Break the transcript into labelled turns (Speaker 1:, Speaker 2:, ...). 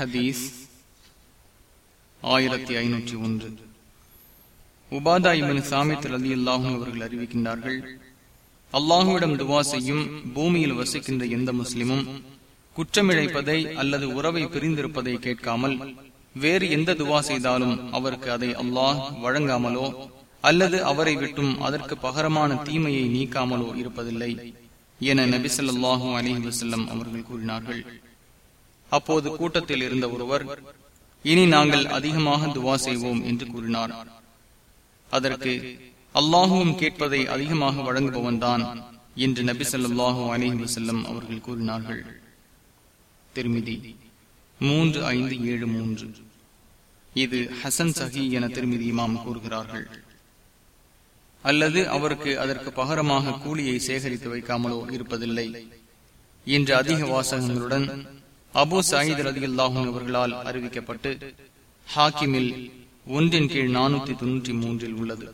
Speaker 1: ஹதீஸ் ஆயிரத்தி ஐநூற்றி ஒன்று. உபாதா இவன் சாமித் அலி அல்லாஹும் அவர்கள் அறிவிக்கின்றார்கள் அல்லாஹுவிடம் துவா செய்யும் பூமியில் வசிக்கின்ற எந்த முஸ்லிமும் குற்றமிழைப்பதை அல்லது உறவை பிரிந்திருப்பதை கேட்காமல் வேறு எந்த துவா செய்தாலும் அவருக்கு அதை அல்லாஹ் வழங்காமலோ அல்லது அவரை விட்டும் அதற்கு பகரமான தீமையை நீக்காமலோ இருப்பதில்லை என நபிசல்லாஹூ அலி வசல்லம் அவர்கள் கூறினார்கள். அப்போது கூட்டத்தில் இருந்த ஒருவர் இனி நாங்கள் அதிகமாக துவா செய்வோம் என்று கூறினார். அதற்கு அல்லாஹுவும் கேட்பதை அதிகமாக வழங்குபவன் தான் என்று நபி சொல்லாஹு அலிஹி வசல்லம் அவர்கள் கூறினார்கள். திருமிதி மூன்று ஐந்து ஏழு மூன்று. இது ஹசன் சஹி என திருமிதி இமாம் கூறுகிறார்கள். அல்லது அவருக்கு அதற்கு பகரமாக கூலியை சேகரித்து வைக்காமலோ இருப்பதில்லை என்ற அதிக வாசகங்களுடன் அபு சாயித் ரதி அல்லாஹும் அவர்களால் அறிவிக்கப்பட்டு ஹாக்கிமில் ஒன்றின் கீழ் நானூத்தி தொன்னூற்றி மூன்றில் உள்ளது.